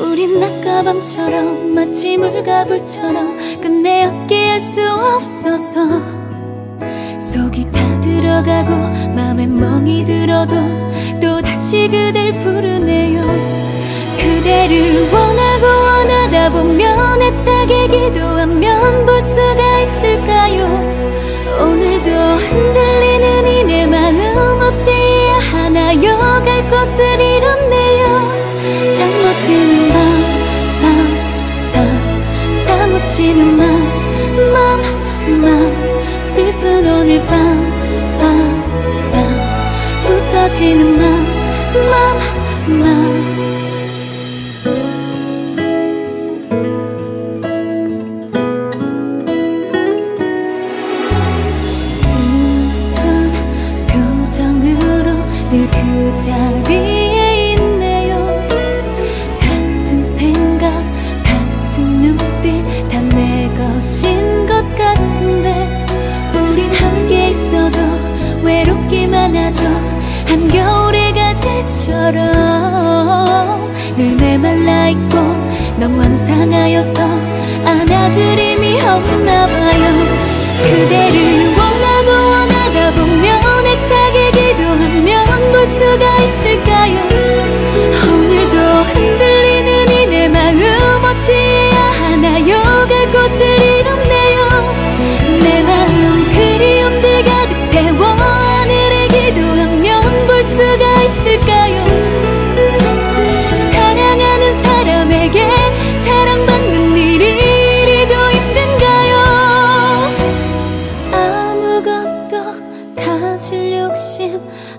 우린 낮가밤처럼 마치 물가불처럼 끝내 함께할 수 없어서 속이 다 들어가고 마음에 멍이 들어도 또 다시 그댈 부르네요. 그대를 원하고 원하다 보면 애착이기도 하면 볼 수가 있을 설레는 맘, 맘, 맘. 슬픈 오늘 밤, 밤, 밤. 부서지는 맘, 맘, 맘. 한겨울의 가지처럼 눈에 말라있고 너무 환상하여서 안아줄 힘이 없나봐요. 그대를 원하고 원하다 보면 애타게 기도하면 볼 수가 있을까요? 오늘도 흔들리는 이 내 마음 어찌해야 하나요? 갈 곳을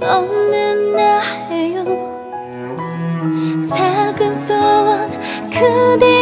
없는 나예요. 작은 소원 그대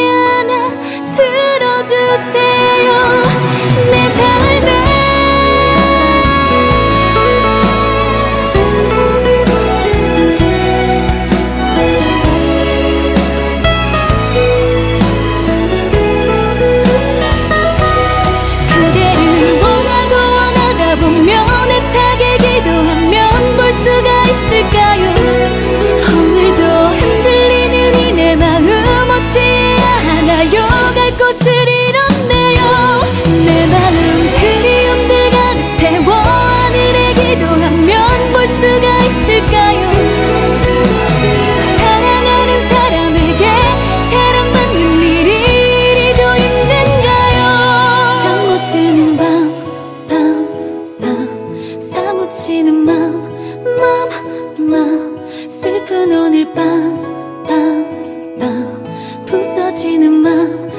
헤어지는 맘, 맘, 맘 슬픈 오늘 밤, 밤, 밤. 부서지는 맘